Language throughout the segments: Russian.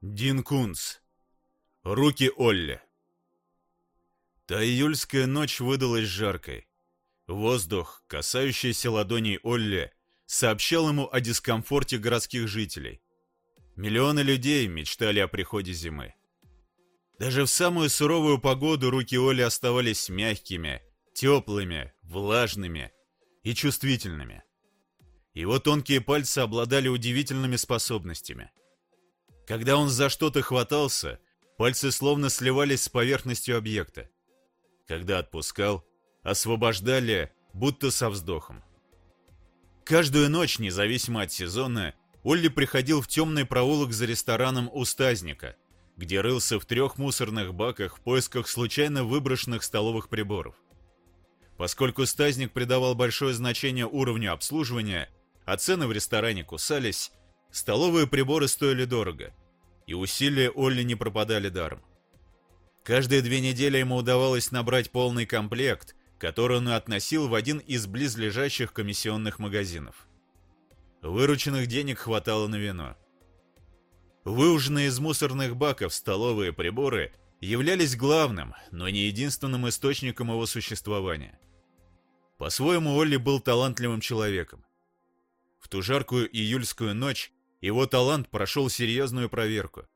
Дин Кунц. Руки Олли. Та июльская ночь выдалась жаркой. Воздух, касающийся ладоней Олли, сообщал ему о дискомфорте городских жителей. Миллионы людей мечтали о приходе зимы. Даже в самую суровую погоду руки Олли оставались мягкими, теплыми, влажными и чувствительными. Его тонкие пальцы обладали удивительными способностями – когда он за что-то хватался, пальцы словно сливались с поверхностью объекта. Когда отпускал, освобождали, будто со вздохом. Каждую ночь, независимо от сезона, Олли приходил в темный проулок за рестораном у Стазника, где рылся в трех мусорных баках в поисках случайно выброшенных столовых приборов. Поскольку Стазник придавал большое значение уровню обслуживания, а цены в ресторане кусались, Столовые приборы стоили дорого, и усилия Олли не пропадали даром. Каждые две недели ему удавалось набрать полный комплект, который он относил в один из близлежащих комиссионных магазинов. Вырученных денег хватало на вино. Выуженные из мусорных баков столовые приборы являлись главным, но не единственным источником его существования. По-своему, Олли был талантливым человеком. В ту жаркую июльскую ночь его талант прошел серьезную проверку.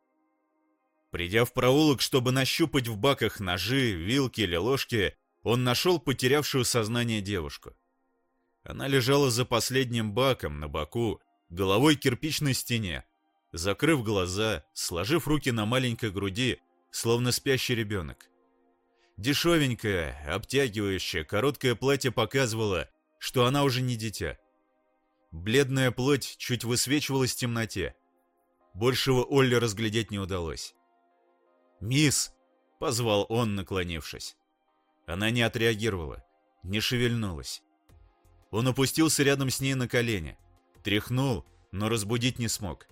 Придя в проулок, чтобы нащупать в баках ножи, вилки или ложки, он нашел потерявшую сознание девушку. Она лежала за последним баком на боку, головой к кирпичной стене, закрыв глаза, сложив руки на маленькой груди, словно спящий ребенок. Дешевенькое, обтягивающее, короткое платье показывало, что она уже не дитя. Бледная плоть чуть высвечивалась в темноте. Большего Олли разглядеть не удалось. «Мисс!» — позвал он, наклонившись. Она не отреагировала, не шевельнулась. Он опустился рядом с ней на колени, тряхнул, но разбудить не смог.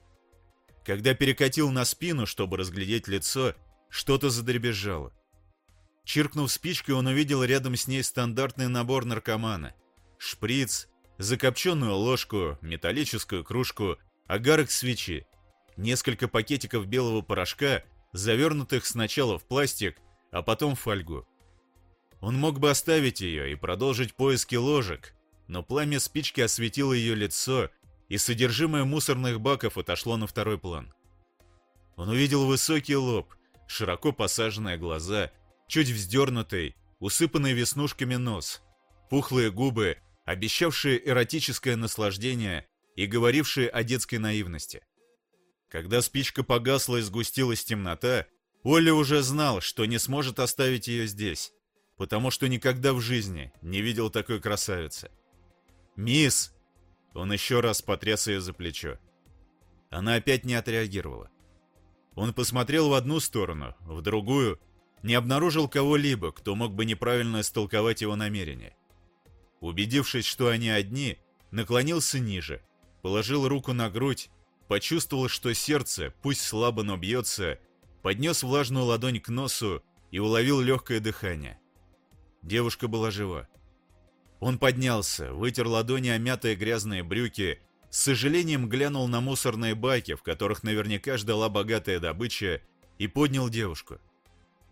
Когда перекатил на спину, чтобы разглядеть лицо, что-то задребезжало. Чиркнув спичкой, он увидел рядом с ней стандартный набор наркомана. Шприц, закопченную ложку, металлическую кружку, агарок свечи, несколько пакетиков белого порошка, завернутых сначала в пластик, а потом в фольгу. Он мог бы оставить ее и продолжить поиски ложек, но пламя спички осветило ее лицо, и содержимое мусорных баков отошло на второй план. Он увидел высокий лоб, широко посаженные глаза, чуть вздернутый, усыпанный веснушками нос, пухлые губы обещавшие эротическое наслаждение и говорившие о детской наивности. Когда спичка погасла и сгустилась темнота, Олли уже знал, что не сможет оставить ее здесь, потому что никогда в жизни не видел такой красавицы. «Мисс!» Он еще раз потряс ее за плечо. Она опять не отреагировала. Он посмотрел в одну сторону, в другую, не обнаружил кого-либо, кто мог бы неправильно истолковать его намерения. Убедившись, что они одни, наклонился ниже, положил руку на грудь, почувствовал, что сердце, пусть слабо, но бьется, поднес влажную ладонь к носу и уловил легкое дыхание. Девушка была жива. Он поднялся, вытер ладони о мятые грязные брюки, с сожалением глянул на мусорные баки, в которых наверняка ждала богатая добыча, и поднял девушку.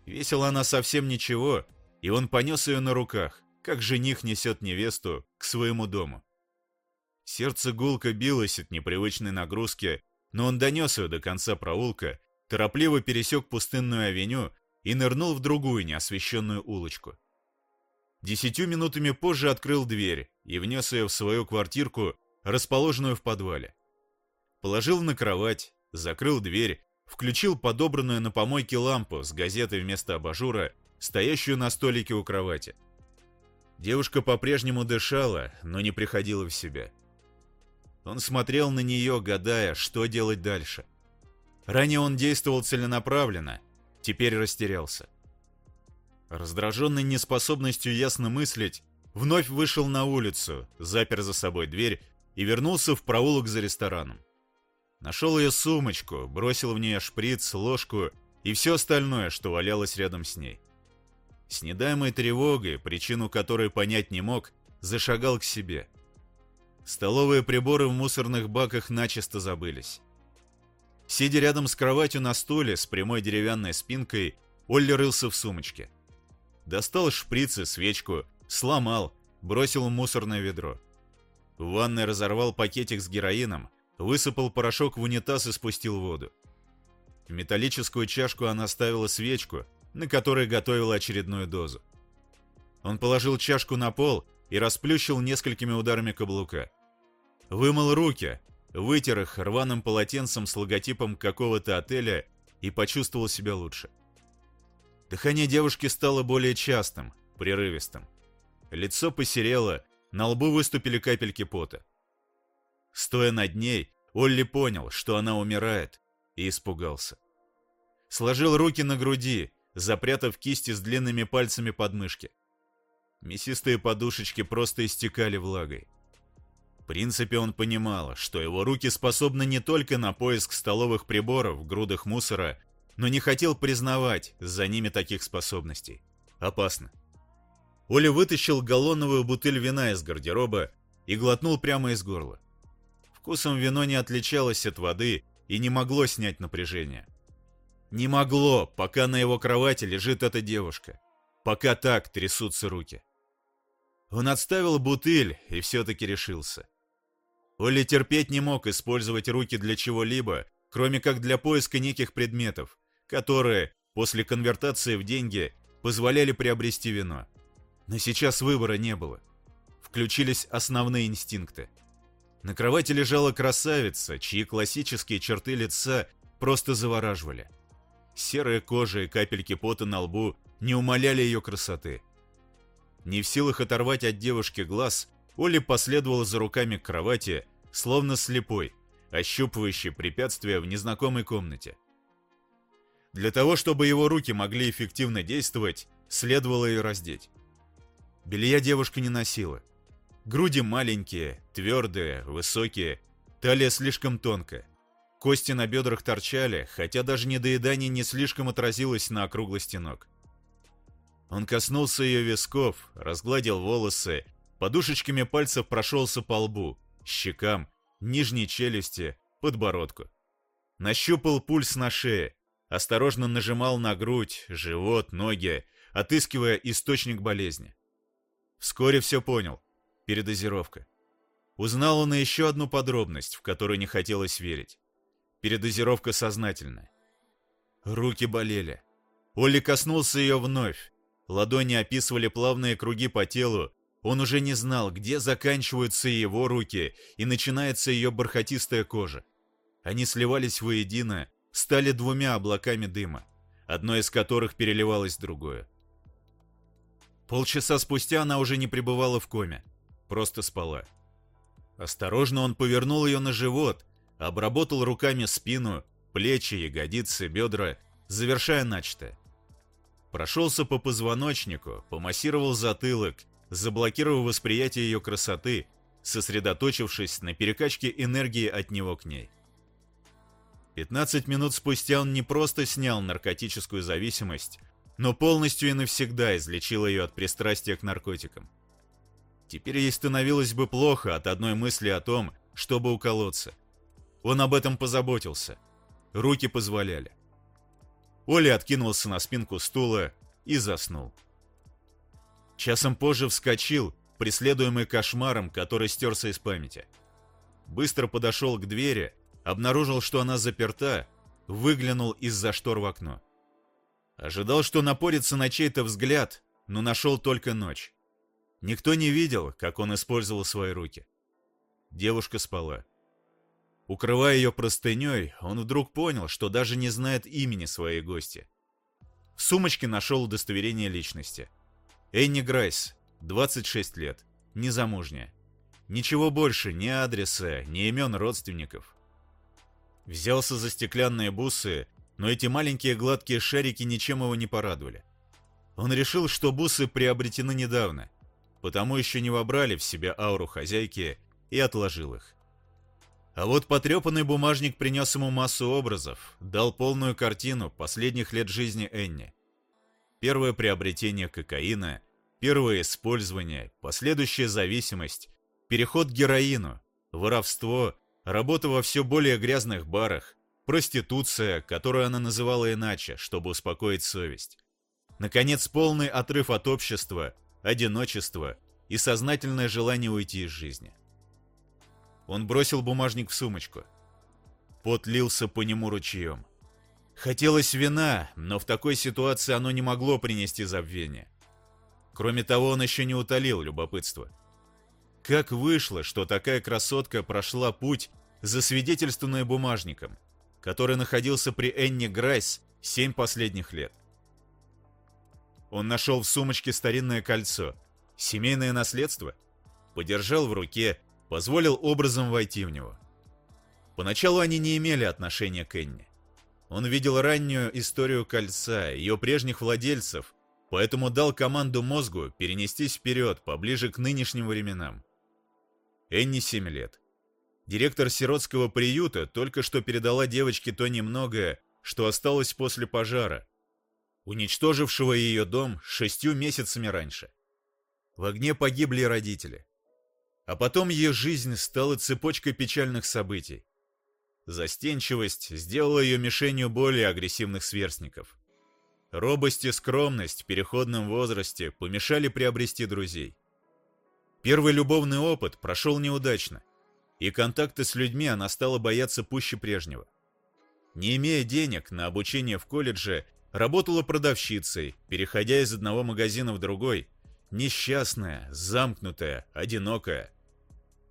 Весила она совсем ничего, и он понес ее на руках, как жених несет невесту к своему дому. Сердце гулко билось от непривычной нагрузки, но он донес ее до конца проулка, торопливо пересек пустынную авеню и нырнул в другую неосвещенную улочку. Десятью минутами позже открыл дверь и внес ее в свою квартирку, расположенную в подвале. Положил на кровать, закрыл дверь, включил подобранную на помойке лампу с газетой вместо абажура, стоящую на столике у кровати. Девушка по-прежнему дышала, но не приходила в себя. Он смотрел на нее, гадая, что делать дальше. Ранее он действовал целенаправленно, теперь растерялся. Раздраженный неспособностью ясно мыслить, вновь вышел на улицу, запер за собой дверь и вернулся в проулок за рестораном. Нашел ее сумочку, бросил в нее шприц, ложку и все остальное, что валялось рядом с ней. С недаемой тревогой, причину которой понять не мог, зашагал к себе. Столовые приборы в мусорных баках начисто забылись. Сидя рядом с кроватью на стуле с прямой деревянной спинкой, Олли рылся в сумочке. Достал шприцы, свечку, сломал, бросил в мусорное ведро. В ванной разорвал пакетик с героином, высыпал порошок в унитаз и спустил воду. В металлическую чашку она ставила свечку, на которой готовила очередную дозу. Он положил чашку на пол и расплющил несколькими ударами каблука. Вымыл руки, вытер их рваным полотенцем с логотипом какого-то отеля и почувствовал себя лучше. Дыхание девушки стало более частым, прерывистым. Лицо посерело, на лбу выступили капельки пота. Стоя над ней, Олли понял, что она умирает, и испугался. Сложил руки на груди, запрятав кисти с длинными пальцами под мышки. Мясистые подушечки просто истекали влагой. В принципе, он понимал, что его руки способны не только на поиск столовых приборов в грудах мусора, но не хотел признавать за ними таких способностей. Опасно. Оля вытащил галлоновую бутыль вина из гардероба и глотнул прямо из горла. Вкусом вино не отличалось от воды и не могло снять напряжение. Не могло, пока на его кровати лежит эта девушка. Пока так трясутся руки. Он отставил бутыль и все-таки решился. Оли терпеть не мог использовать руки для чего-либо, кроме как для поиска неких предметов, которые, после конвертации в деньги, позволяли приобрести вино. Но сейчас выбора не было. Включились основные инстинкты. На кровати лежала красавица, чьи классические черты лица просто завораживали. Серая кожа и капельки пота на лбу не умаляли ее красоты. Не в силах оторвать от девушки глаз, Оля последовала за руками к кровати, словно слепой, ощупывающий препятствия в незнакомой комнате. Для того, чтобы его руки могли эффективно действовать, следовало ее раздеть. Белья девушка не носила. Груди маленькие, твердые, высокие, талия слишком тонкая. Кости на бедрах торчали, хотя даже недоедание не слишком отразилось на округлости ног. Он коснулся ее висков, разгладил волосы, подушечками пальцев прошелся по лбу, щекам, нижней челюсти, подбородку. Нащупал пульс на шее, осторожно нажимал на грудь, живот, ноги, отыскивая источник болезни. Вскоре все понял. Передозировка. Узнал он еще одну подробность, в которую не хотелось верить. Передозировка сознательная. Руки болели. Олли коснулся ее вновь, Ладони описывали плавные круги по телу. Он уже не знал, где заканчиваются его руки и начинается ее бархатистая кожа. Они сливались воедино, стали двумя облаками дыма, одно из которых переливалось в другое. Полчаса спустя она уже не пребывала в коме, просто спала. Осторожно он повернул ее на живот, обработал руками спину, плечи, ягодицы, бедра, завершая начатое. Прошелся по позвоночнику, помассировал затылок, заблокировав восприятие ее красоты, сосредоточившись на перекачке энергии от него к ней. 15 минут спустя он не просто снял наркотическую зависимость, но полностью и навсегда излечил ее от пристрастия к наркотикам. Теперь ей становилось бы плохо от одной мысли о том, чтобы уколоться. Он об этом позаботился. Руки позволяли. Оля откинулся на спинку стула и заснул. Часом позже вскочил, преследуемый кошмаром, который стерся из памяти. Быстро подошел к двери, обнаружил, что она заперта, выглянул из-за штор в окно. Ожидал, что напорится на чей-то взгляд, но нашел только ночь. Никто не видел, как он использовал свои руки. Девушка спала. Укрывая ее простыней, он вдруг понял, что даже не знает имени своей гости. В сумочке нашел удостоверение личности. Энни Грайс, 26 лет, незамужняя. Ничего больше, ни адреса, ни имен родственников. Взялся за стеклянные бусы, но эти маленькие гладкие шарики ничем его не порадовали. Он решил, что бусы приобретены недавно, потому еще не вобрали в себя ауру хозяйки и отложил их. А вот потрепанный бумажник принес ему массу образов, дал полную картину последних лет жизни Энни. Первое приобретение кокаина, первое использование, последующая зависимость, переход к героину, воровство, работа во все более грязных барах, проституция, которую она называла иначе, чтобы успокоить совесть. Наконец, полный отрыв от общества, одиночество и сознательное желание уйти из жизни. Он бросил бумажник в сумочку. Пот лился по нему ручьем. Хотелось вина, но в такой ситуации оно не могло принести забвения. Кроме того, он еще не утолил любопытство. Как вышло, что такая красотка прошла путь, засвидетельствованный бумажником, который находился при Энни Грайс семь последних лет? Он нашел в сумочке старинное кольцо, семейное наследство, подержал в руке, позволил образом войти в него. Поначалу они не имели отношения к Энни. Он видел раннюю историю кольца, ее прежних владельцев, поэтому дал команду мозгу перенестись вперед, поближе к нынешним временам. Энни 7 лет. Директор сиротского приюта только что передала девочке то немногое, что осталось после пожара, уничтожившего ее дом шестью месяцами раньше. В огне погибли родители. А потом ее жизнь стала цепочкой печальных событий. Застенчивость сделала ее мишенью более агрессивных сверстников. Робость и скромность в переходном возрасте помешали приобрести друзей. Первый любовный опыт прошел неудачно, и контакты с людьми она стала бояться пуще прежнего. Не имея денег на обучение в колледже, работала продавщицей, переходя из одного магазина в другой, несчастная, замкнутая, одинокая –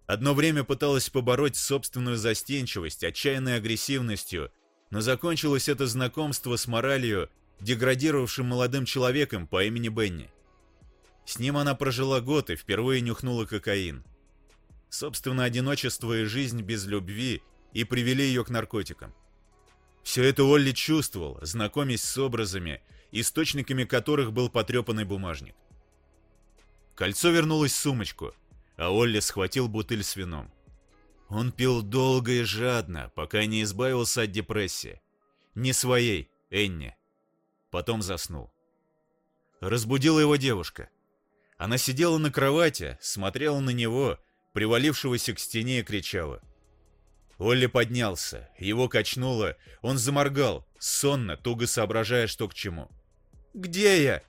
Одно время пыталась побороть собственную застенчивость, отчаянной агрессивностью, но закончилось это знакомство с моралью, деградировавшим молодым человеком по имени Бенни. С ним она прожила год и впервые нюхнула кокаин. Собственно, одиночество и жизнь без любви и привели ее к наркотикам. Все это Олли чувствовал, знакомясь с образами, источниками которых был потрепанный бумажник. Кольцо вернулось в сумочку – а Олли схватил бутыль с вином. Он пил долго и жадно, пока не избавился от депрессии. Не своей, Энни. Потом заснул. Разбудила его девушка. Она сидела на кровати, смотрела на него, привалившегося к стене и кричала. Олли поднялся, его качнуло, он заморгал, сонно, туго соображая, что к чему. «Где я?»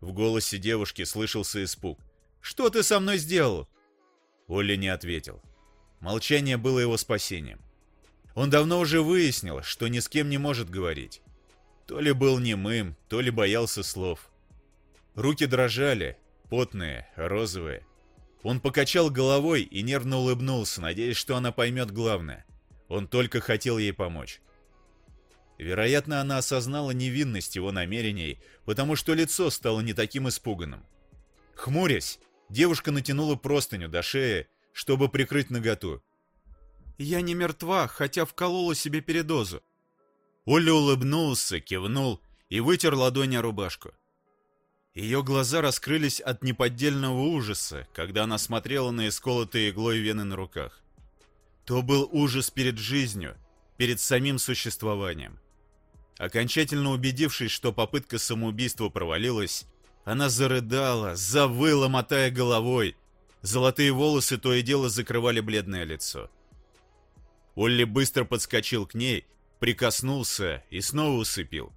В голосе девушки слышался испуг. «Что ты со мной сделал?» Олли не ответил. Молчание было его спасением. Он давно уже выяснил, что ни с кем не может говорить. То ли был немым, то ли боялся слов. Руки дрожали, потные, розовые. Он покачал головой и нервно улыбнулся, надеясь, что она поймет главное. Он только хотел ей помочь. Вероятно, она осознала невинность его намерений, потому что лицо стало не таким испуганным. Хмурясь, Девушка натянула простыню до шеи, чтобы прикрыть наготу. «Я не мертва, хотя вколола себе передозу». Оля улыбнулся, кивнул и вытер ладони о рубашку. Ее глаза раскрылись от неподдельного ужаса, когда она смотрела на исколотые иглой вены на руках. То был ужас перед жизнью, перед самим существованием. Окончательно убедившись, что попытка самоубийства провалилась, она зарыдала, завыла, мотая головой. Золотые волосы то и дело закрывали бледное лицо. Олли быстро подскочил к ней, прикоснулся и снова усыпил.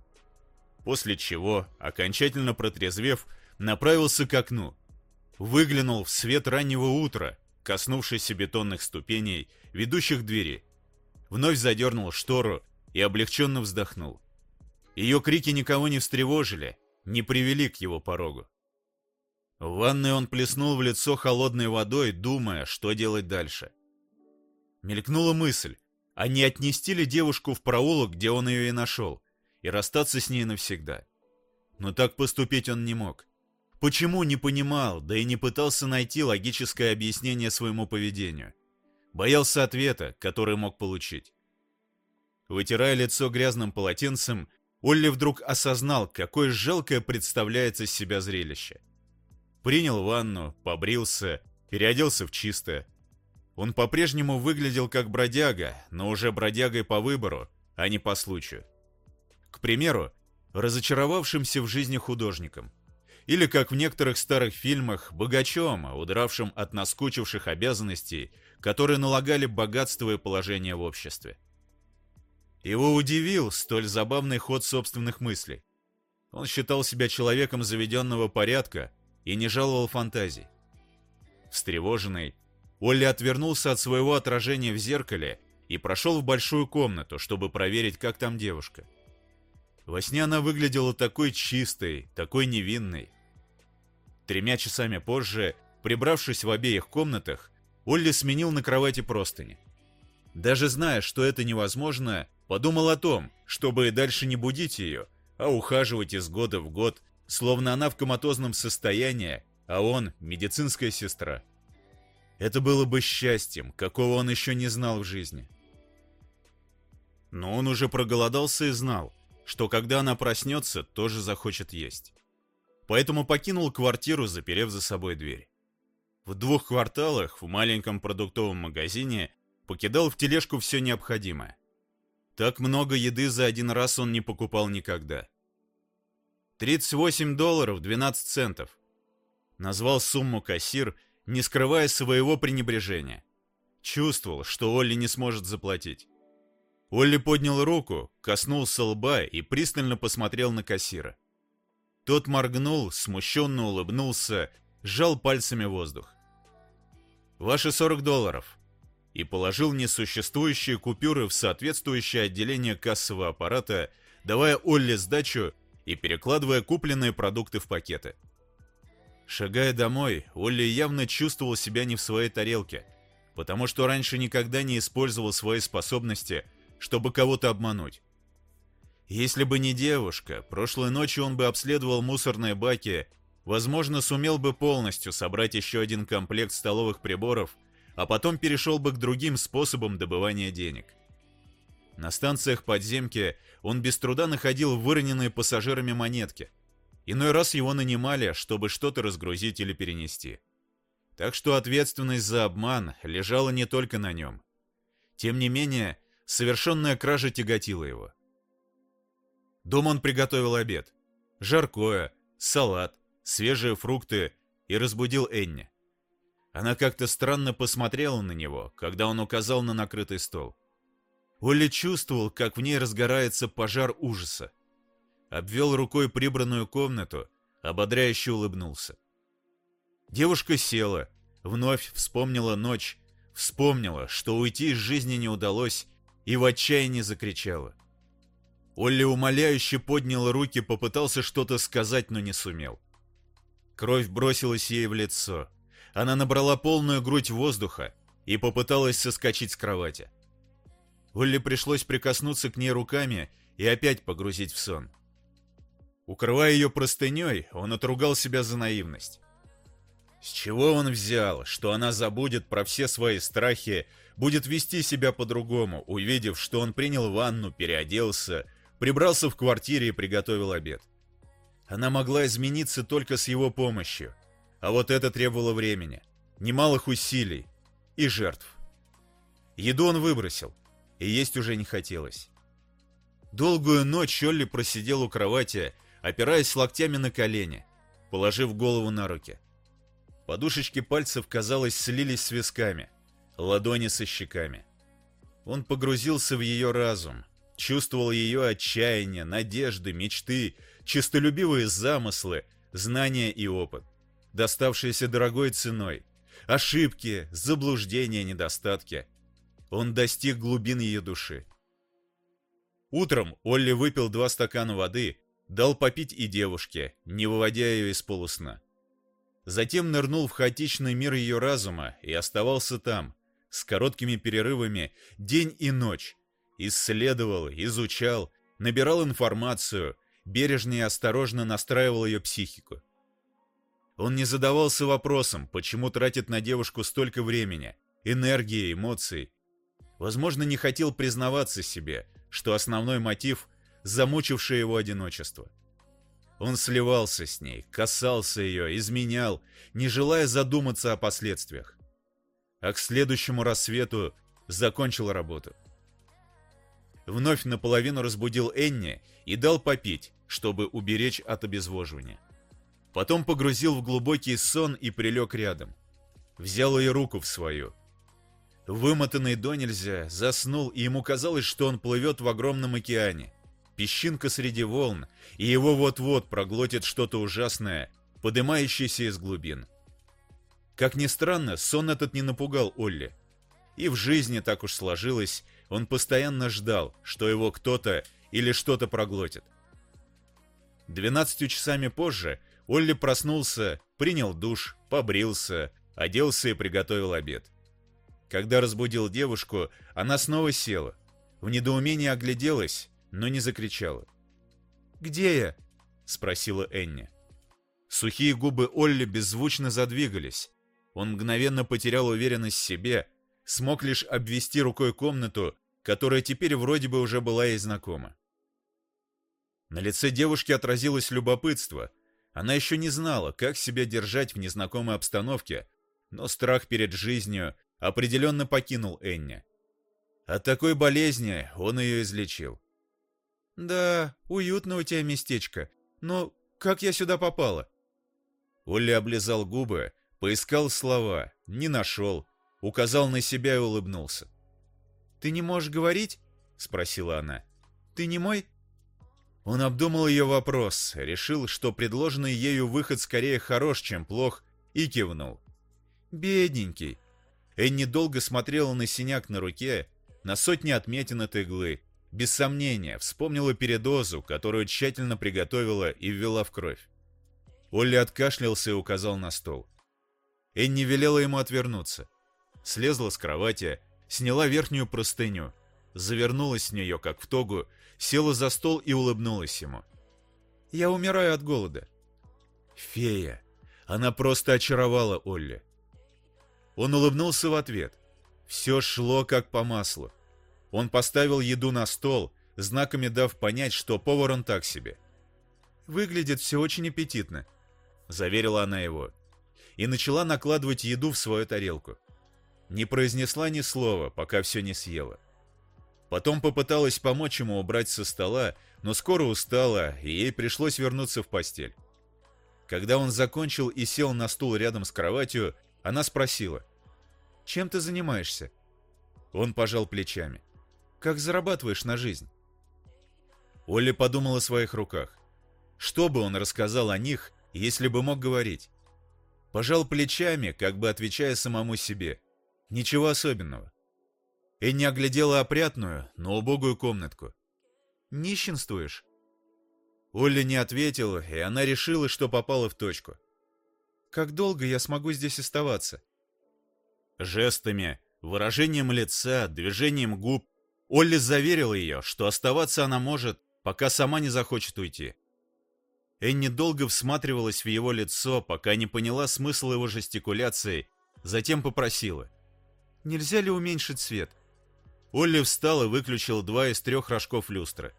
После чего, окончательно протрезвев, направился к окну. Выглянул в свет раннего утра, коснувшийся бетонных ступеней, ведущих к двери. Вновь задернул штору и облегченно вздохнул. Ее крики никого не встревожили, не привели к его порогу. В ванной он плеснул в лицо холодной водой, думая, что делать дальше. Мелькнула мысль, а не отнести ли девушку в проулок, где он ее и нашел, и расстаться с ней навсегда. Но так поступить он не мог. Почему, не понимал, да и не пытался найти логическое объяснение своему поведению. Боялся ответа, который мог получить. Вытирая лицо грязным полотенцем, Олли вдруг осознал, какое жалкое представляется из себя зрелище. Принял ванну, побрился, переоделся в чистое. Он по-прежнему выглядел как бродяга, но уже бродягой по выбору, а не по случаю. К примеру, разочаровавшимся в жизни художником. Или, как в некоторых старых фильмах, богачом, удравшим от наскучивших обязанностей, которые налагали богатство и положение в обществе. Его удивил столь забавный ход собственных мыслей. Он считал себя человеком заведенного порядка и не жаловал фантазий. Встревоженный, Олли отвернулся от своего отражения в зеркале и прошел в большую комнату, чтобы проверить, как там девушка. Во сне она выглядела такой чистой, такой невинной. Тремя часами позже, прибравшись в обеих комнатах, Олли сменил на кровати простыни. Даже зная, что это невозможно, подумал о том, чтобы дальше не будить ее, а ухаживать из года в год, словно она в коматозном состоянии, а он – медицинская сестра. Это было бы счастьем, какого он еще не знал в жизни. Но он уже проголодался и знал, что когда она проснется, тоже захочет есть. Поэтому покинул квартиру, заперев за собой дверь. В двух кварталах в маленьком продуктовом магазине покидал в тележку все необходимое. Так много еды за один раз он не покупал никогда. 38 долларов 12 центов. Назвал сумму кассир, не скрывая своего пренебрежения. Чувствовал, что Олли не сможет заплатить. Олли поднял руку, коснулся лба и пристально посмотрел на кассира. Тот моргнул, смущенно улыбнулся, сжал пальцами воздух. «Ваши 40 долларов», и положил несуществующие купюры в соответствующее отделение кассового аппарата, давая Олли сдачу и перекладывая купленные продукты в пакеты. Шагая домой, Олли явно чувствовал себя не в своей тарелке, потому что раньше никогда не использовал свои способности, чтобы кого-то обмануть. Если бы не девушка, прошлой ночью он бы обследовал мусорные баки, возможно, сумел бы полностью собрать еще один комплект столовых приборов, а потом перешел бы к другим способам добывания денег. На станциях подземки он без труда находил выроненные пассажирами монетки. Иной раз его нанимали, чтобы что-то разгрузить или перенести. Так что ответственность за обман лежала не только на нем. Тем не менее, совершенная кража тяготила его. Дома он приготовил обед. Жаркое, салат, свежие фрукты и разбудил Энни. Она как-то странно посмотрела на него, когда он указал на накрытый стол. Олли чувствовал, как в ней разгорается пожар ужаса. Обвел рукой прибранную комнату, ободряюще улыбнулся. Девушка села, вновь вспомнила ночь, вспомнила, что уйти из жизни не удалось, и в отчаянии закричала. Олли умоляюще поднял руки, попытался что-то сказать, но не сумел. Кровь бросилась ей в лицо. Она набрала полную грудь воздуха и попыталась соскочить с кровати. Олли пришлось прикоснуться к ней руками и опять погрузить в сон. Укрывая ее простыней, он отругал себя за наивность. С чего он взял, что она забудет про все свои страхи, будет вести себя по-другому, увидев, что он принял ванну, переоделся, прибрался в квартире и приготовил обед. Она могла измениться только с его помощью, а вот это требовало времени, немалых усилий и жертв. Еду он выбросил, и есть уже не хотелось. Долгую ночь Олли просидел у кровати, опираясь локтями на колени, положив голову на руки. Подушечки пальцев, казалось, слились с висками, ладони со щеками. Он погрузился в ее разум, чувствовал ее отчаяние, надежды, мечты, честолюбивые замыслы, знания и опыт, доставшиеся дорогой ценой, ошибки, заблуждения, недостатки — он достиг глубин ее души. Утром Олли выпил два стакана воды, дал попить и девушке, не выводя ее из полусна. Затем нырнул в хаотичный мир ее разума и оставался там, с короткими перерывами, день и ночь. Исследовал, изучал, набирал информацию, бережно и осторожно настраивал ее психику. Он не задавался вопросом, почему тратит на девушку столько времени, энергии, эмоций, Возможно, не хотел признаваться себе, что основной мотив – замучившее его одиночество. Он сливался с ней, касался ее, изменял, не желая задуматься о последствиях. А к следующему рассвету закончил работу. Вновь наполовину разбудил Энни и дал попить, чтобы уберечь от обезвоживания. Потом погрузил в глубокий сон и прилег рядом. Взял ее руку в свою – Вымотанный до нельзя, заснул, и ему казалось, что он плывет в огромном океане. Песчинка среди волн, и его вот-вот проглотит что-то ужасное, подымающееся из глубин. Как ни странно, сон этот не напугал Олли. И в жизни так уж сложилось, он постоянно ждал, что его кто-то или что-то проглотит. Двенадцатью часами позже Олли проснулся, принял душ, побрился, оделся и приготовил обед. Когда разбудил девушку, она снова села. В недоумении огляделась, но не закричала. «Где я?» — спросила Энни. Сухие губы Олли беззвучно задвигались. Он мгновенно потерял уверенность в себе, смог лишь обвести рукой комнату, которая теперь вроде бы уже была ей знакома. На лице девушки отразилось любопытство. Она еще не знала, как себя держать в незнакомой обстановке, но страх перед жизнью определенно покинул Энни. От такой болезни он ее излечил. «Да, уютно у тебя местечко, но как я сюда попала?» Олли облизал губы, поискал слова, не нашел, указал на себя и улыбнулся. «Ты не можешь говорить?» — спросила она. «Ты не мой?» Он обдумал ее вопрос, решил, что предложенный ею выход скорее хорош, чем плох, и кивнул. «Бедненький». Энни долго смотрела на синяк на руке, на сотни отметин от иглы. Без сомнения, вспомнила передозу, которую тщательно приготовила и ввела в кровь. Олли откашлялся и указал на стол. Энни велела ему отвернуться. Слезла с кровати, сняла верхнюю простыню, завернулась в нее, как в тогу, села за стол и улыбнулась ему. «Я умираю от голода». «Фея!» Она просто очаровала Олли. Он улыбнулся в ответ. Все шло как по маслу. Он поставил еду на стол, знаками дав понять, что повар он так себе. «Выглядит все очень аппетитно», — заверила она его. И начала накладывать еду в свою тарелку. Не произнесла ни слова, пока все не съела. Потом попыталась помочь ему убрать со стола, но скоро устала, и ей пришлось вернуться в постель. Когда он закончил и сел на стул рядом с кроватью, она спросила. «Чем ты занимаешься?» Он пожал плечами. «Как зарабатываешь на жизнь?» Олли подумал о своих руках. Что бы он рассказал о них, если бы мог говорить? Пожал плечами, как бы отвечая самому себе. Ничего особенного. Энни оглядела опрятную, но убогую комнатку. «Нищенствуешь?» Олли не ответила, и она решила, что попала в точку. «Как долго я смогу здесь оставаться?» Жестами, выражением лица, движением губ Олли заверила ее, что оставаться она может, пока сама не захочет уйти. Энни долго всматривалась в его лицо, пока не поняла смысл его жестикуляции, затем попросила. «Нельзя ли уменьшить свет?» Олли встал и выключил два из трех рожков люстры.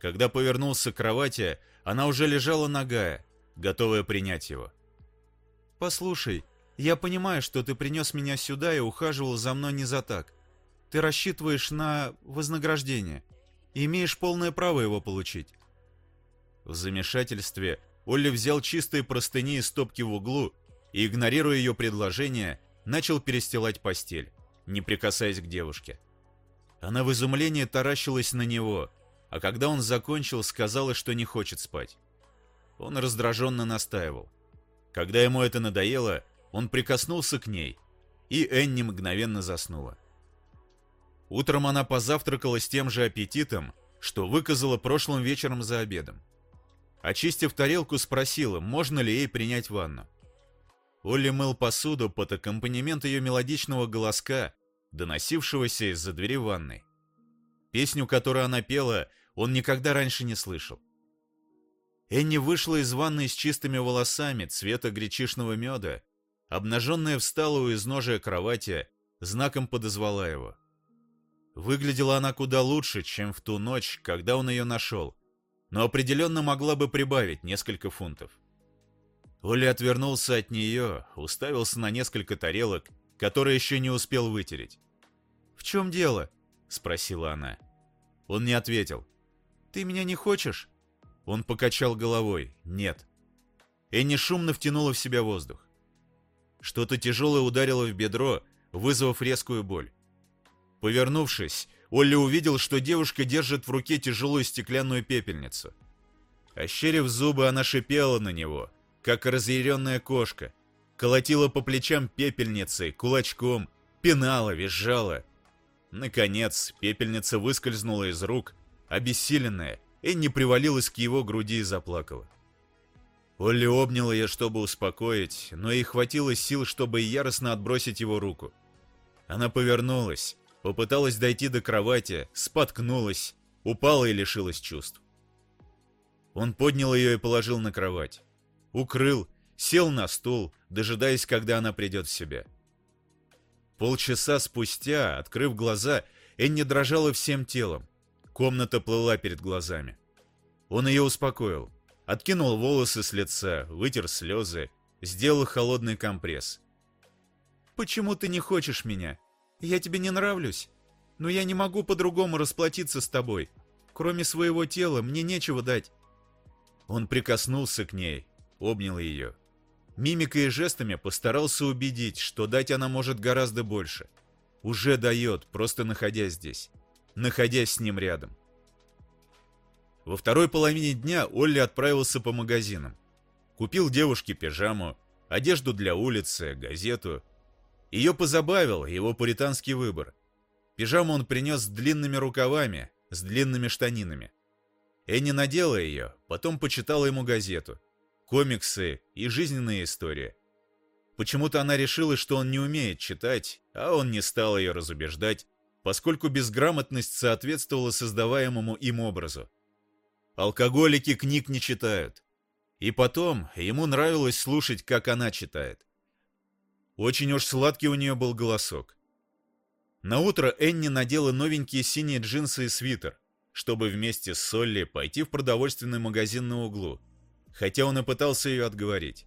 Когда повернулся к кровати, она уже лежала нагая, готовая принять его. «Послушай, я понимаю, что ты принес меня сюда и ухаживал за мной не за так. Ты рассчитываешь на вознаграждение и имеешь полное право его получить». В замешательстве Олли взял чистые простыни из стопки в углу и, игнорируя ее предложение, начал перестилать постель, не прикасаясь к девушке. Она в изумлении таращилась на него, а когда он закончил, сказала, что не хочет спать. Он раздраженно настаивал. Когда ему это надоело, он прикоснулся к ней, и Энни мгновенно заснула. Утром она позавтракала с тем же аппетитом, что выказала прошлым вечером за обедом. Очистив тарелку, спросила, можно ли ей принять ванну. Олли мыл посуду под аккомпанемент ее мелодичного голоска, доносившегося из-за двери ванной. Песню, которую она пела, он никогда раньше не слышал. Энни вышла из ванной с чистыми волосами цвета гречишного меда, обнаженная встала у изножия кровати, знаком подозвала его. Выглядела она куда лучше, чем в ту ночь, когда он ее нашел, но определенно могла бы прибавить несколько фунтов. Оли отвернулся от нее, уставился на несколько тарелок, которые еще не успел вытереть. «В чем дело?» — спросила она. Он не ответил. «Ты меня не хочешь?» Он покачал головой. «Нет». Энни шумно втянула в себя воздух. Что-то тяжелое ударило в бедро, вызвав резкую боль. Повернувшись, Олли увидел, что девушка держит в руке тяжелую стеклянную пепельницу. Ощерив зубы, она шипела на него, как разъяренная кошка, колотила по плечам пепельницей, кулачком, пинала, визжала. Наконец, пепельница выскользнула из рук, обессиленная, Энни привалилась к его груди и заплакала. Олли обнял ее, чтобы успокоить, но ей хватило сил, чтобы яростно отбросить его руку. Она повернулась, попыталась дойти до кровати, споткнулась, упала и лишилась чувств. Он поднял ее и положил на кровать. Укрыл, сел на стул, дожидаясь, когда она придет в себя. Полчаса спустя, открыв глаза, Энни дрожала всем телом. Комната плыла перед глазами. Он ее успокоил. Откинул волосы с лица, вытер слезы, сделал холодный компресс. «Почему ты не хочешь меня? Я тебе не нравлюсь. Но я не могу по-другому расплатиться с тобой. Кроме своего тела мне нечего дать». Он прикоснулся к ней, обнял ее. Мимикой и жестами постарался убедить, что дать она может гораздо больше. Уже дает, просто находясь здесь. Находясь с ним рядом. Во второй половине дня Олли отправился по магазинам. Купил девушке пижаму, одежду для улицы, газету. Ее позабавил его пуританский выбор. Пижаму он принес с длинными рукавами, с длинными штанинами. Энни надела ее, потом почитала ему газету комиксы и жизненные истории. Почему-то она решила, что он не умеет читать, а он не стал ее разубеждать, поскольку безграмотность соответствовала создаваемому им образу. Алкоголики книг не читают. И потом ему нравилось слушать, как она читает. Очень уж сладкий у нее был голосок. На утро Энни надела новенькие синие джинсы и свитер, чтобы вместе с Солли пойти в продовольственный магазин на углу хотя он и пытался ее отговорить.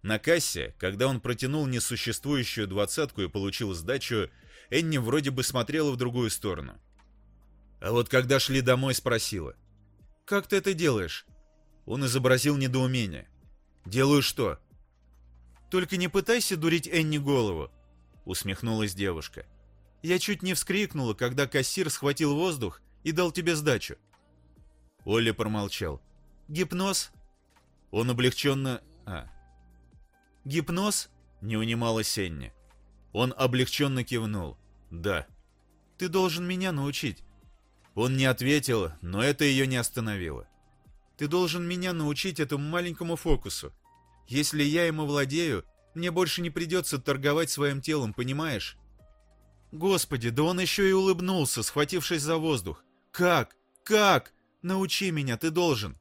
На кассе, когда он протянул несуществующую двадцатку и получил сдачу, Энни вроде бы смотрела в другую сторону. А вот когда шли домой, спросила. «Как ты это делаешь?» Он изобразил недоумение. «Делаю что?» «Только не пытайся дурить Энни голову», — усмехнулась девушка. «Я чуть не вскрикнула, когда кассир схватил воздух и дал тебе сдачу». Оля промолчал. «Гипноз?» Он облегченно... А. «Гипноз?» — не унималась Энни. Он облегченно кивнул. «Да». «Ты должен меня научить». Он не ответил, но это ее не остановило. «Ты должен меня научить этому маленькому фокусу. Если я ему владею, мне больше не придется торговать своим телом, понимаешь?» Господи, да он еще и улыбнулся, схватившись за воздух. «Как? Как? Научи меня, ты должен!»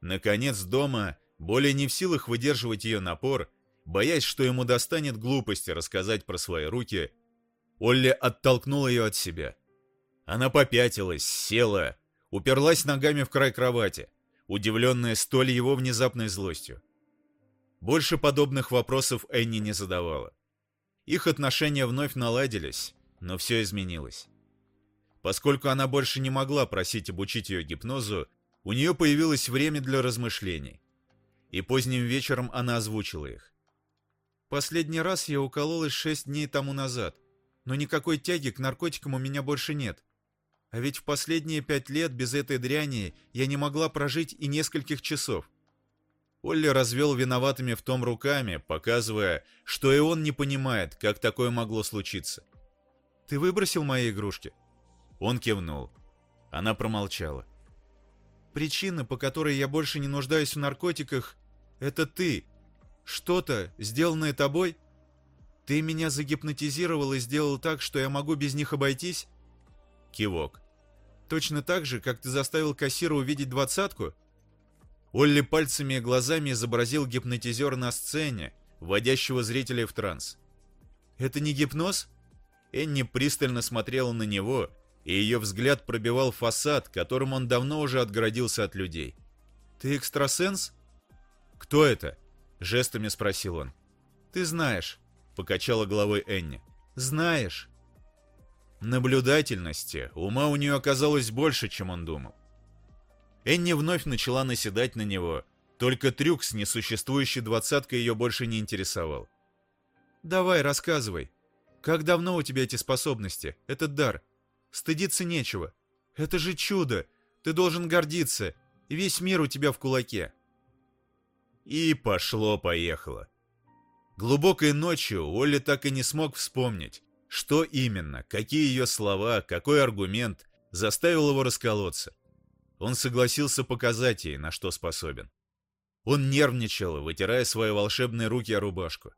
Наконец дома, более не в силах выдерживать ее напор, боясь, что ему достанет глупости рассказать про свои руки, Олли оттолкнул ее от себя. Она попятилась, села, уперлась ногами в край кровати, удивленная столь его внезапной злостью. Больше подобных вопросов Энни не задавала. Их отношения вновь наладились, но все изменилось. Поскольку она больше не могла просить обучить ее гипнозу, у нее появилось время для размышлений. И поздним вечером она озвучила их. «Последний раз я укололась шесть дней тому назад, но никакой тяги к наркотикам у меня больше нет. А ведь в последние пять лет без этой дряни я не могла прожить и нескольких часов. Олли развел виноватыми в том руками, показывая, что и он не понимает, как такое могло случиться. «Ты выбросил мои игрушки?» Он кивнул. Она промолчала. Причина, по которой я больше не нуждаюсь в наркотиках, это ты. Что-то, сделанное тобой? Ты меня загипнотизировал и сделал так, что я могу без них обойтись? Кивок. Точно так же, как ты заставил кассира увидеть двадцатку? Олли пальцами и глазами изобразил гипнотизер на сцене, вводящего зрителей в транс. «Это не гипноз?» Энни пристально смотрела на него, и ее взгляд пробивал фасад, которым он давно уже отгородился от людей. «Ты экстрасенс?» «Кто это?» — жестами спросил он. «Ты знаешь», — покачала головой Энни. «Знаешь». Наблюдательности ума у нее оказалось больше, чем он думал. Энни вновь начала наседать на него, только трюк с несуществующей двадцаткой ее больше не интересовал. «Давай, рассказывай. Как давно у тебя эти способности, этот дар? Стыдиться нечего. Это же чудо! Ты должен гордиться, весь мир у тебя в кулаке. И пошло-поехало. Глубокой ночью Олли так и не смог вспомнить, что именно, какие ее слова, какой аргумент заставил его расколоться. Он согласился показать ей, на что способен. Он нервничал, вытирая свои волшебные руки о рубашку.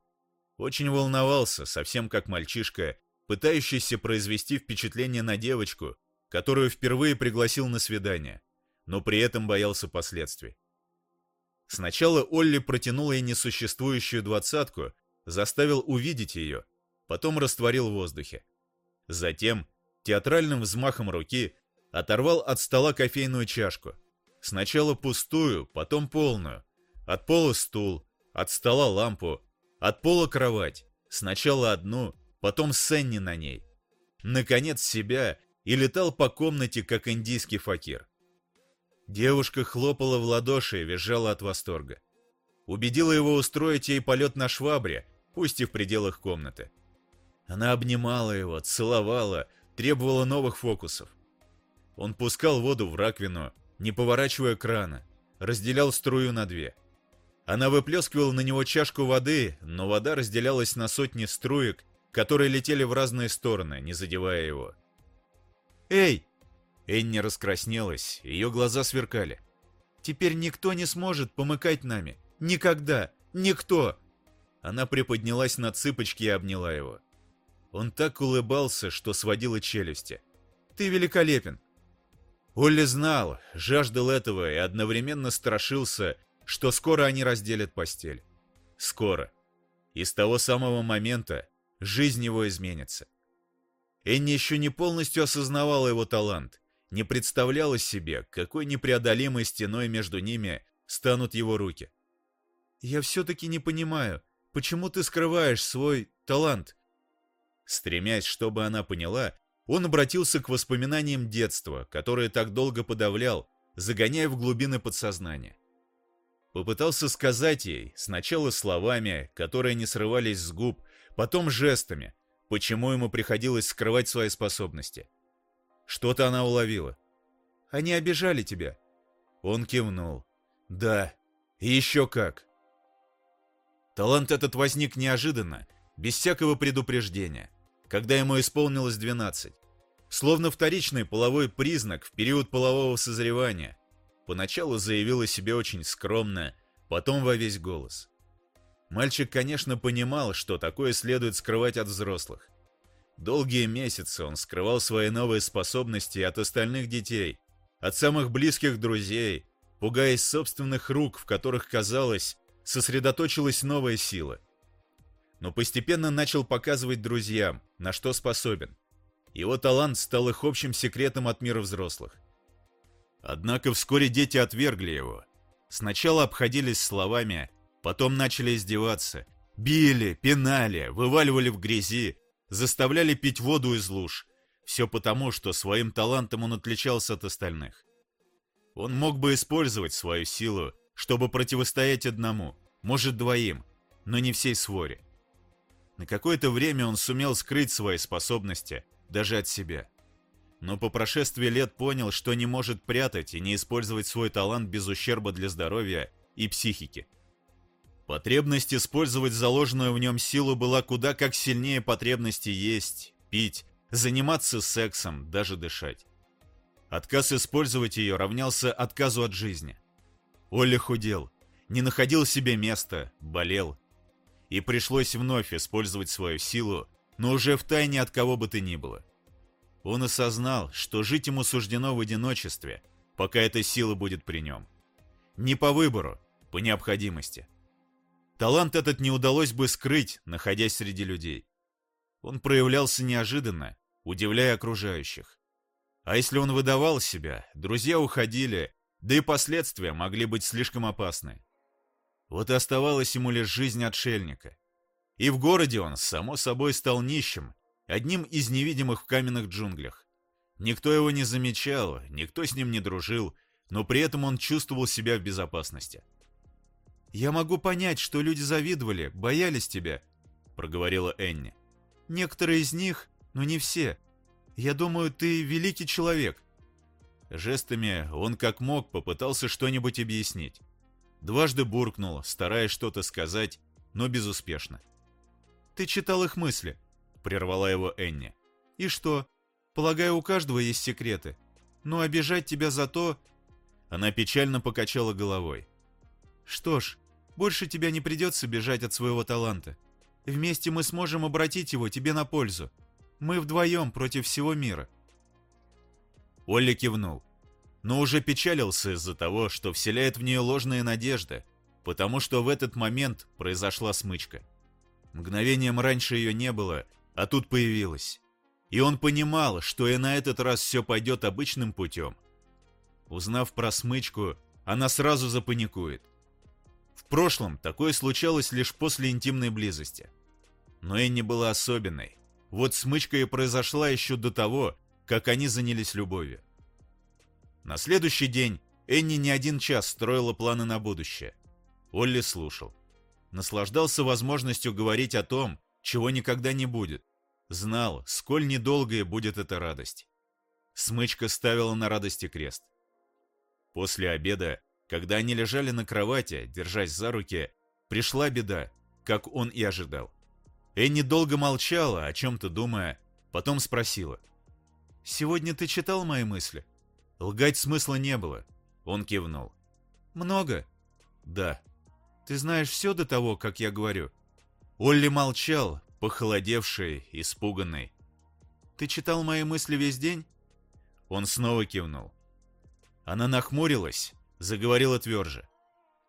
Очень волновался, совсем как мальчишка, пытающийся произвести впечатление на девочку, которую впервые пригласил на свидание, но при этом боялся последствий. Сначала Олли протянул ей несуществующую двадцатку, заставил увидеть ее, потом растворил в воздухе. Затем, театральным взмахом руки, оторвал от стола кофейную чашку. Сначала пустую, потом полную. От пола стул, от стола лампу, от пола кровать. Сначала одну, потом Сенни на ней. Наконец себя и летал по комнате, как индийский факир. Девушка хлопала в ладоши и визжала от восторга. Убедила его устроить ей полет на швабре, пусть и в пределах комнаты. Она обнимала его, целовала, требовала новых фокусов. Он пускал воду в раковину, не поворачивая крана, разделял струю на две. Она выплескивала на него чашку воды, но вода разделялась на сотни струек, которые летели в разные стороны, не задевая его. «Эй, Энни раскраснелась, ее глаза сверкали. «Теперь никто не сможет помыкать нами. Никогда! Никто!» Она приподнялась на цыпочки и обняла его. Он так улыбался, что сводила челюсти. «Ты великолепен!» Олли знал, жаждал этого и одновременно страшился, что скоро они разделят постель. Скоро. И с того самого момента жизнь его изменится. Энни еще не полностью осознавала его талант, не представляла себе, какой непреодолимой стеной между ними станут его руки. «Я все-таки не понимаю, почему ты скрываешь свой талант?» Стремясь, чтобы она поняла, он обратился к воспоминаниям детства, которые так долго подавлял, загоняя в глубины подсознания. Попытался сказать ей, сначала словами, которые не срывались с губ, потом жестами, почему ему приходилось скрывать свои способности – что-то она уловила. Они обижали тебя. Он кивнул. Да, и еще как. Талант этот возник неожиданно, без всякого предупреждения, когда ему исполнилось 12. Словно вторичный половой признак в период полового созревания. Поначалу заявил о себе очень скромно, потом во весь голос. Мальчик, конечно, понимал, что такое следует скрывать от взрослых. Долгие месяцы он скрывал свои новые способности от остальных детей, от самых близких друзей, пугаясь собственных рук, в которых, казалось, сосредоточилась новая сила. Но постепенно начал показывать друзьям, на что способен. Его талант стал их общим секретом от мира взрослых. Однако вскоре дети отвергли его. Сначала обходились словами, потом начали издеваться. Били, пинали, вываливали в грязи, заставляли пить воду из луж. Все потому, что своим талантом он отличался от остальных. Он мог бы использовать свою силу, чтобы противостоять одному, может двоим, но не всей своре. На какое-то время он сумел скрыть свои способности, даже от себя. Но по прошествии лет понял, что не может прятать и не использовать свой талант без ущерба для здоровья и психики. Потребность использовать заложенную в нем силу была куда как сильнее потребности есть, пить, заниматься сексом, даже дышать. Отказ использовать ее равнялся отказу от жизни. Олли худел, не находил себе места, болел. И пришлось вновь использовать свою силу, но уже в тайне от кого бы то ни было. Он осознал, что жить ему суждено в одиночестве, пока эта сила будет при нем. Не по выбору, по необходимости. Талант этот не удалось бы скрыть, находясь среди людей. Он проявлялся неожиданно, удивляя окружающих. А если он выдавал себя, друзья уходили, да и последствия могли быть слишком опасны. Вот и оставалась ему лишь жизнь отшельника. И в городе он, само собой, стал нищим, одним из невидимых в каменных джунглях. Никто его не замечал, никто с ним не дружил, но при этом он чувствовал себя в безопасности. «Я могу понять, что люди завидовали, боялись тебя», — проговорила Энни. Некоторые из них, но не все. Я думаю, ты великий человек». Жестами он как мог попытался что-нибудь объяснить. Дважды буркнул, стараясь что-то сказать, но безуспешно. «Ты читал их мысли», — прервала его Энни. «И что? Полагаю, у каждого есть секреты. Но обижать тебя за то...» Она печально покачала головой. «Что ж, больше тебя не придется бежать от своего таланта. Вместе мы сможем обратить его тебе на пользу. Мы вдвоем против всего мира». Олли кивнул, но уже печалился из-за того, что вселяет в нее ложные надежды, потому что в этот момент произошла смычка. Мгновением раньше ее не было, а тут появилась. И он понимал, что и на этот раз все пойдет обычным путем. Узнав про смычку, она сразу запаникует. Прошлом такое случалось лишь после интимной близости. Но Энни была особенной. Вот смычка и произошла еще до того, как они занялись любовью. На следующий день Энни не один час строила планы на будущее. Олли слушал. Наслаждался возможностью говорить о том, чего никогда не будет. Знал, сколь недолгая будет эта радость. Смычка ставила на радости крест. После обеда, когда они лежали на кровати, держась за руки, пришла беда, как он и ожидал. Энни долго молчала, о чем-то думая, потом спросила. «Сегодня ты читал мои мысли?» Лгать смысла не было. Он кивнул. «Много?» «Да». «Ты знаешь все до того, как я говорю?» Олли молчал, похолодевший, испуганный. «Ты читал мои мысли весь день?» Он снова кивнул. Она нахмурилась, заговорила тверже.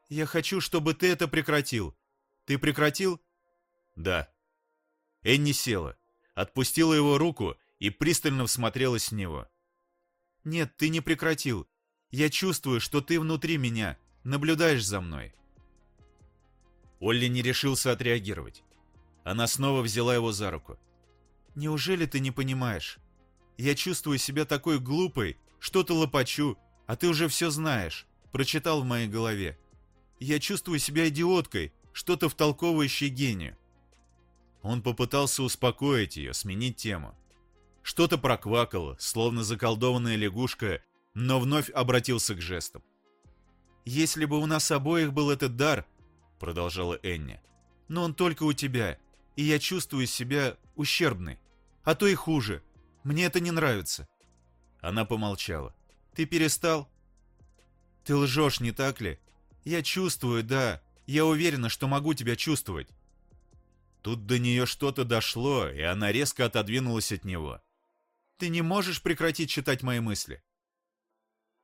«Я хочу, чтобы ты это прекратил. Ты прекратил?» «Да». Энни села, отпустила его руку и пристально всмотрелась в него. «Нет, ты не прекратил. Я чувствую, что ты внутри меня, наблюдаешь за мной». Олли не решился отреагировать. Она снова взяла его за руку. «Неужели ты не понимаешь? Я чувствую себя такой глупой, что-то лопачу, а ты уже все знаешь, прочитал в моей голове. Я чувствую себя идиоткой, что-то втолковывающее гению». Он попытался успокоить ее, сменить тему. Что-то проквакало, словно заколдованная лягушка, но вновь обратился к жестам. «Если бы у нас обоих был этот дар», — продолжала Энни, — «но он только у тебя, и я чувствую себя ущербной. А то и хуже. Мне это не нравится». Она помолчала. «Ты перестал?» «Ты лжешь, не так ли? Я чувствую, да. Я уверена, что могу тебя чувствовать». Тут до нее что-то дошло, и она резко отодвинулась от него. «Ты не можешь прекратить читать мои мысли?»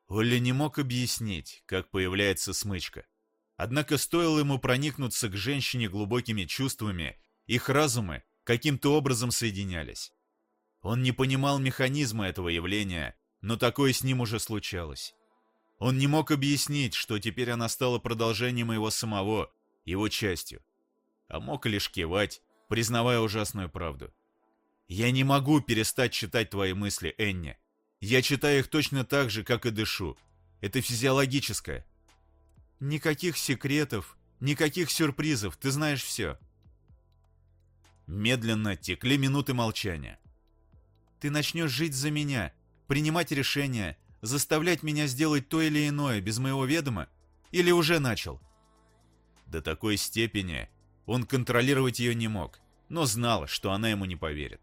Олли не мог объяснить, как появляется смычка. Однако стоило ему проникнуться к женщине глубокими чувствами, их разумы каким-то образом соединялись. Он не понимал механизма этого явления, но такое с ним уже случалось. Он не мог объяснить, что теперь она стала продолжением его самого, его частью. А мог лишь кивать, признавая ужасную правду. «Я не могу перестать читать твои мысли, Энни. Я читаю их точно так же, как и дышу. Это физиологическое». «Никаких секретов, никаких сюрпризов, ты знаешь все», Медленно текли минуты молчания. «Ты начнешь жить за меня, принимать решения, заставлять меня сделать то или иное без моего ведома? Или уже начал?» До такой степени он контролировать ее не мог, но знал, что она ему не поверит.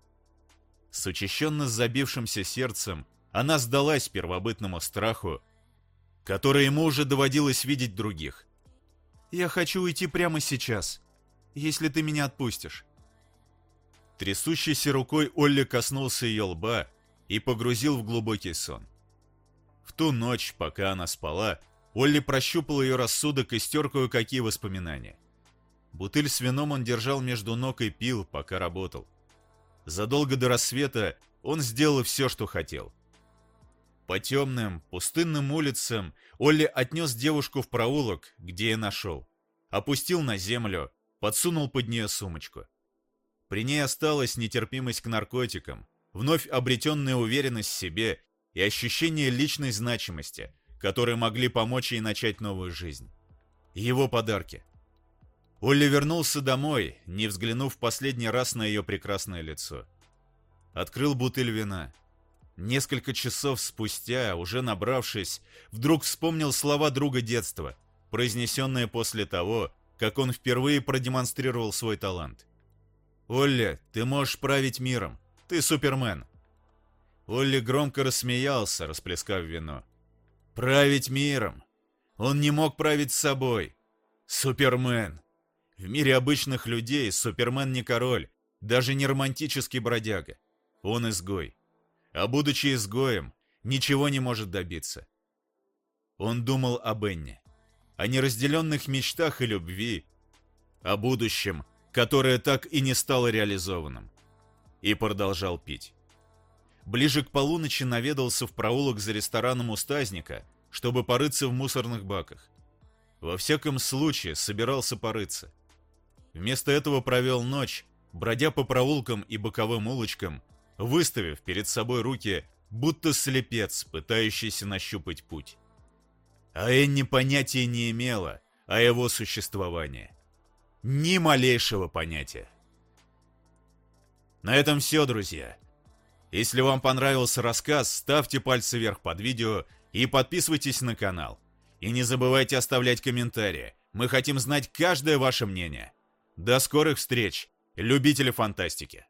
С учащенно забившимся сердцем она сдалась первобытному страху, который ему уже доводилось видеть других. «Я хочу уйти прямо сейчас, если ты меня отпустишь». Трясущейся рукой Олли коснулся ее лба и погрузил в глубокий сон. В ту ночь, пока она спала, Олли прощупал ее рассудок и стер кое-какие воспоминания. Бутыль с вином он держал между ног и пил, пока работал. Задолго до рассвета он сделал все, что хотел. По темным, пустынным улицам Олли отнес девушку в проулок, где и нашел. Опустил на землю, подсунул под нее сумочку. При ней осталась нетерпимость к наркотикам, вновь обретенная уверенность в себе и ощущение личной значимости, которые могли помочь ей начать новую жизнь. Его подарки. Олли вернулся домой, не взглянув последний раз на ее прекрасное лицо. Открыл бутыль вина. Несколько часов спустя, уже набравшись, вдруг вспомнил слова друга детства, произнесенные после того, как он впервые продемонстрировал свой талант. «Олли, ты можешь править миром. Ты супермен». Олли громко рассмеялся, расплескав вино. «Править миром? Он не мог править собой. Супермен. В мире обычных людей Супермен не король, даже не романтический бродяга. Он изгой. А будучи изгоем, ничего не может добиться. Он думал о Бенне, о неразделенных мечтах и любви, о будущем, которое так и не стало реализованным. И продолжал пить. Ближе к полуночи наведался в проулок за рестораном у Стазника, чтобы порыться в мусорных баках. Во всяком случае, собирался порыться. Вместо этого провел ночь, бродя по проулкам и боковым улочкам, выставив перед собой руки, будто слепец, пытающийся нащупать путь. А Энни понятия не имела о его существовании. Ни малейшего понятия. На этом все, друзья. Если вам понравился рассказ, ставьте пальцы вверх под видео и подписывайтесь на канал. И не забывайте оставлять комментарии. Мы хотим знать каждое ваше мнение. До скорых встреч, любители фантастики!